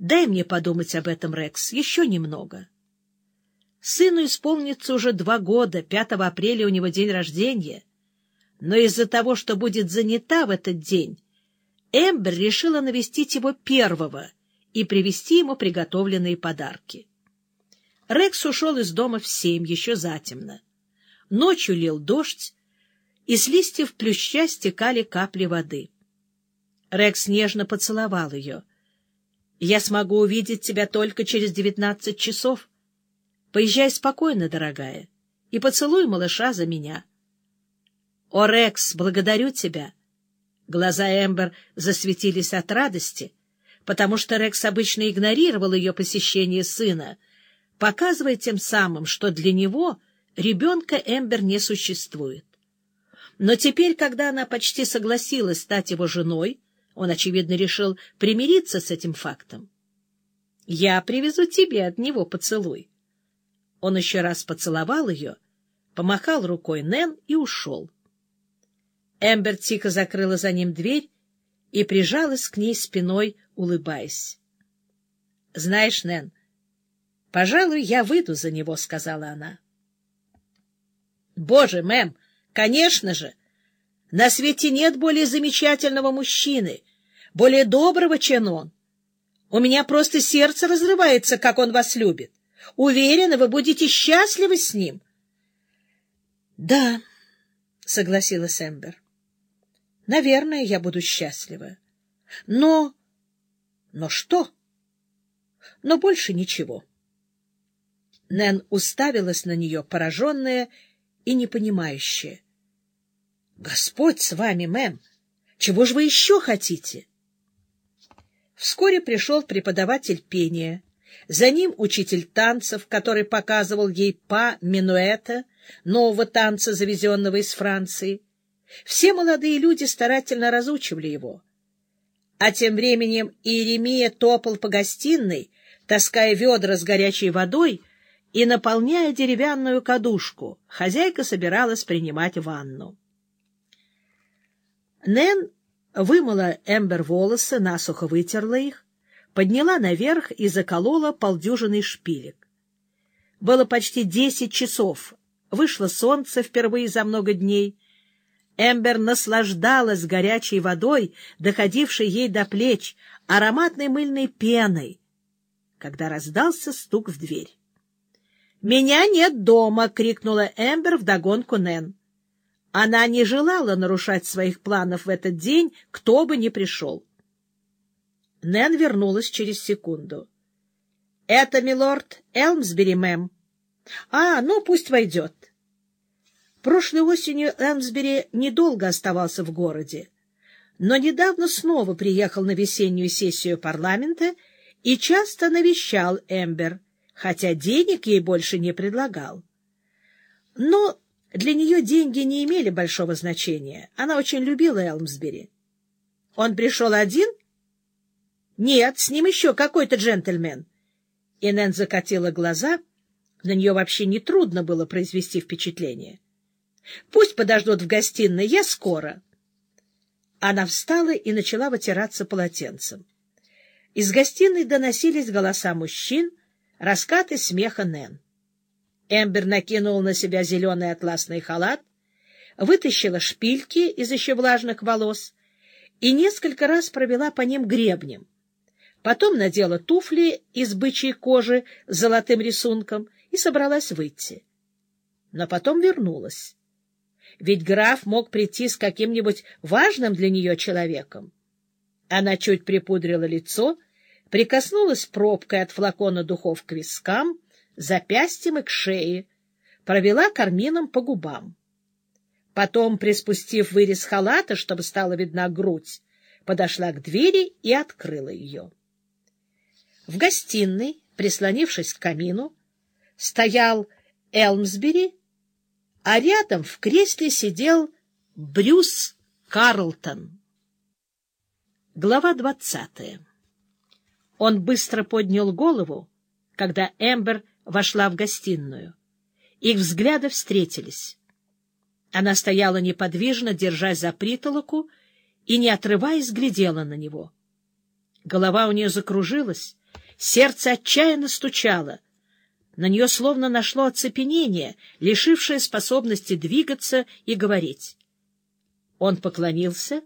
Дай мне подумать об этом, Рекс, еще немного. Сыну исполнится уже два года, 5 апреля у него день рождения. Но из-за того, что будет занята в этот день, Эмбер решила навестить его первого и привезти ему приготовленные подарки. Рекс ушел из дома в семь, еще затемно. Ночью лил дождь, и с листьев плюща стекали капли воды. Рекс нежно поцеловал ее. Я смогу увидеть тебя только через девятнадцать часов. Поезжай спокойно, дорогая, и поцелуй малыша за меня. О, Рекс, благодарю тебя. Глаза Эмбер засветились от радости, потому что Рекс обычно игнорировал ее посещение сына, показывая тем самым, что для него ребенка Эмбер не существует. Но теперь, когда она почти согласилась стать его женой, он, очевидно, решил примириться с этим фактом. «Я привезу тебе от него поцелуй». Он еще раз поцеловал ее, помахал рукой Нэн и ушел. Эмбер тихо закрыла за ним дверь и прижалась к ней спиной, улыбаясь. — Знаешь, Нэн, пожалуй, я выйду за него, — сказала она. — Боже, мэм, конечно же! На свете нет более замечательного мужчины, более доброго, чем он. У меня просто сердце разрывается, как он вас любит. Уверена, вы будете счастливы с ним. — Да, — согласилась Эмбер. — Наверное, я буду счастлива. Но... Но что? Но больше ничего. Нэн уставилась на нее, пораженная и непонимающая. Господь с вами, мэм! Чего же вы еще хотите? Вскоре пришел преподаватель пения. За ним учитель танцев, который показывал ей па минуэта, нового танца, завезенного из Франции. Все молодые люди старательно разучивали его. А тем временем Иеремия топал по гостиной, таская ведра с горячей водой и наполняя деревянную кадушку. Хозяйка собиралась принимать ванну. Нэн вымыла Эмбер волосы, насухо вытерла их, подняла наверх и заколола полдюжиной шпилек. Было почти десять часов. Вышло солнце впервые за много дней. Эмбер наслаждалась горячей водой, доходившей ей до плеч, ароматной мыльной пеной, когда раздался стук в дверь. «Меня нет дома!» — крикнула Эмбер вдогонку Нэн. Она не желала нарушать своих планов в этот день, кто бы ни пришел. Нэн вернулась через секунду. — Это милорд Элмсбери, мэм. — А, ну, пусть войдет. Прошлой осенью Элмсбери недолго оставался в городе, но недавно снова приехал на весеннюю сессию парламента и часто навещал Эмбер, хотя денег ей больше не предлагал. Но для нее деньги не имели большого значения. Она очень любила Элмсбери. Он пришел один? Нет, с ним еще какой-то джентльмен. И Нэн закатила глаза. На нее вообще нетрудно было произвести впечатление. Пусть подождут в гостиной, я скоро. Она встала и начала вытираться полотенцем. Из гостиной доносились голоса мужчин, раскаты смеха Нэн. Эмбер накинула на себя зеленый атласный халат, вытащила шпильки из еще влажных волос и несколько раз провела по ним гребнем. Потом надела туфли из бычьей кожи с золотым рисунком и собралась выйти. Но потом вернулась. Ведь граф мог прийти с каким-нибудь важным для нее человеком. Она чуть припудрила лицо, прикоснулась пробкой от флакона духов к вискам — запястьем и к шее, провела кармином по губам. Потом, приспустив вырез халата, чтобы стала видна грудь, подошла к двери и открыла ее. В гостиной, прислонившись к камину, стоял Элмсбери, а рядом в кресле сидел Брюс Карлтон. Глава двадцатая. Он быстро поднял голову, когда Эмбер вошла в гостиную. Их взгляды встретились. Она стояла неподвижно, держась за притолоку, и, не отрываясь, глядела на него. Голова у нее закружилась, Сердце отчаянно стучало. На нее словно нашло оцепенение, лишившее способности двигаться и говорить. Он поклонился,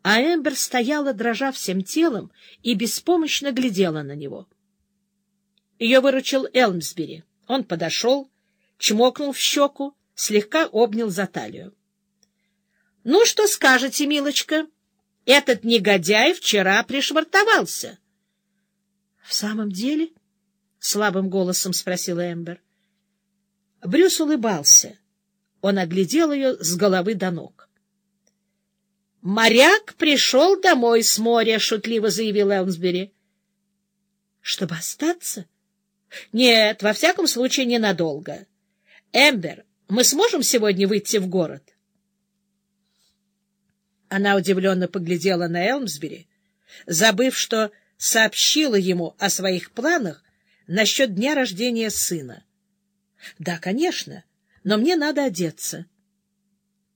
а Эмбер стояла, дрожа всем телом, и беспомощно глядела на него. Ее выручил Элмсбери. Он подошел, чмокнул в щеку, слегка обнял за талию. — Ну, что скажете, милочка? Этот негодяй вчера пришвартовался. — В самом деле? — слабым голосом спросила Эмбер. Брюс улыбался. Он оглядел ее с головы до ног. — Моряк пришел домой с моря, — шутливо заявил Элмсбери. — Чтобы остаться? — Нет, во всяком случае, ненадолго. Эмбер, мы сможем сегодня выйти в город? Она удивленно поглядела на Элмсбери, забыв, что сообщила ему о своих планах насчет дня рождения сына. — Да, конечно, но мне надо одеться.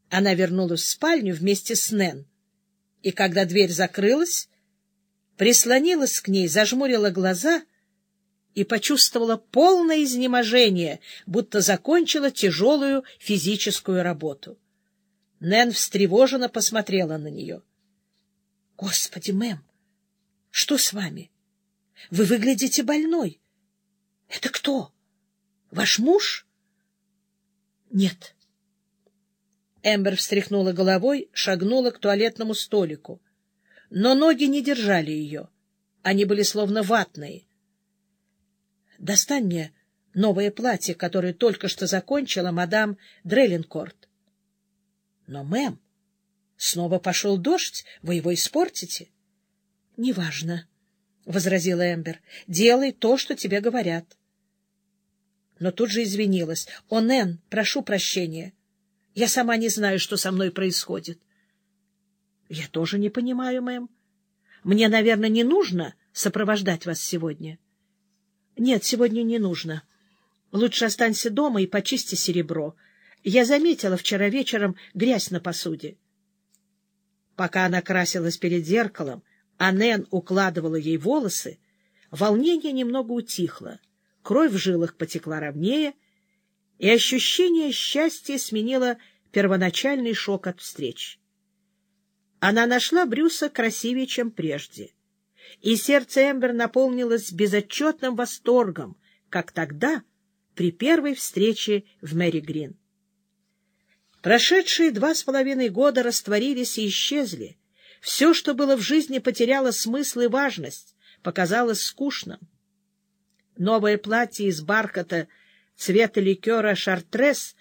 Она вернулась в спальню вместе с Нэн, и, когда дверь закрылась, прислонилась к ней, зажмурила глаза и почувствовала полное изнеможение, будто закончила тяжелую физическую работу. Нэн встревоженно посмотрела на нее. — Господи, мэм, что с вами? Вы выглядите больной. — Это кто? Ваш муж? — Нет. Эмбер встряхнула головой, шагнула к туалетному столику. Но ноги не держали ее. Они были словно ватные. Достань мне новое платье, которое только что закончила мадам Дреллинкорт. — Но, мэм, снова пошел дождь, вы его испортите. — Неважно, — возразила Эмбер, — делай то, что тебе говорят. Но тут же извинилась. — О, Нэн, прошу прощения. Я сама не знаю, что со мной происходит. — Я тоже не понимаю, мэм. Мне, наверное, не нужно сопровождать вас сегодня. —— Нет, сегодня не нужно. Лучше останься дома и почисти серебро. Я заметила вчера вечером грязь на посуде. Пока она красилась перед зеркалом, а Нэн укладывала ей волосы, волнение немного утихло, кровь в жилах потекла ровнее, и ощущение счастья сменило первоначальный шок от встреч. Она нашла Брюса красивее, чем прежде — и сердце Эмбер наполнилось безотчетным восторгом, как тогда, при первой встрече в Мэри Грин. Прошедшие два с половиной года растворились и исчезли. Все, что было в жизни, потеряло смысл и важность, показалось скучным. Новое платье из бархата цвета ликера «Шартрес»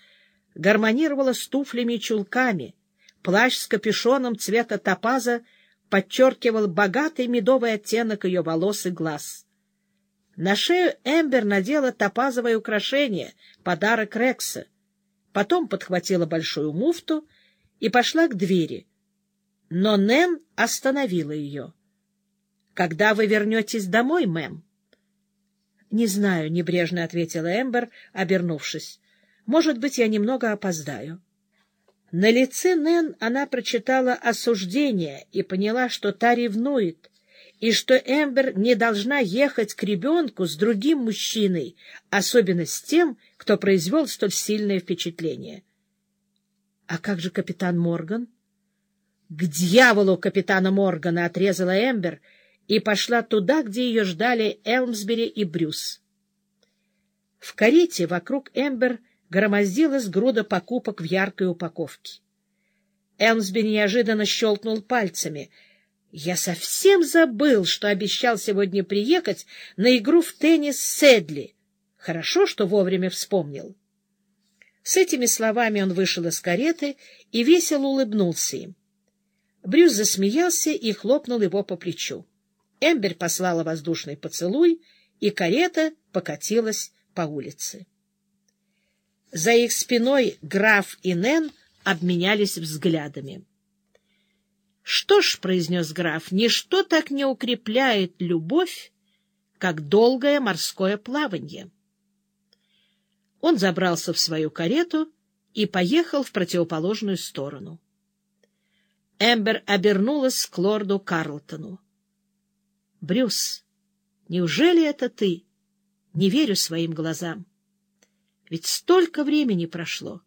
гармонировало с туфлями и чулками, плащ с капюшоном цвета топаза — подчеркивал богатый медовый оттенок ее волос и глаз. На шею Эмбер надела топазовое украшение, подарок Рекса. Потом подхватила большую муфту и пошла к двери. Но Нэн остановила ее. — Когда вы вернетесь домой, мэм? — Не знаю, — небрежно ответила Эмбер, обернувшись. — Может быть, я немного опоздаю. — на лице Нэн она прочитала осуждение и поняла, что та ревнует, и что Эмбер не должна ехать к ребенку с другим мужчиной, особенно с тем, кто произвел столь сильное впечатление. — А как же капитан Морган? — К дьяволу капитана Моргана! — отрезала Эмбер и пошла туда, где ее ждали Элмсбери и Брюс. В карете вокруг Эмбер — громоздилась груда покупок в яркой упаковке. Элмсби неожиданно щелкнул пальцами. «Я совсем забыл, что обещал сегодня приехать на игру в теннис Седли. Хорошо, что вовремя вспомнил». С этими словами он вышел из кареты и весело улыбнулся им. Брюс засмеялся и хлопнул его по плечу. Эмбер послала воздушный поцелуй, и карета покатилась по улице. За их спиной граф и Нэн обменялись взглядами. — Что ж, — произнес граф, — ничто так не укрепляет любовь, как долгое морское плавание. Он забрался в свою карету и поехал в противоположную сторону. Эмбер обернулась к лорду Карлтону. — Брюс, Неужели это ты? Не верю своим глазам. Ведь столько времени прошло.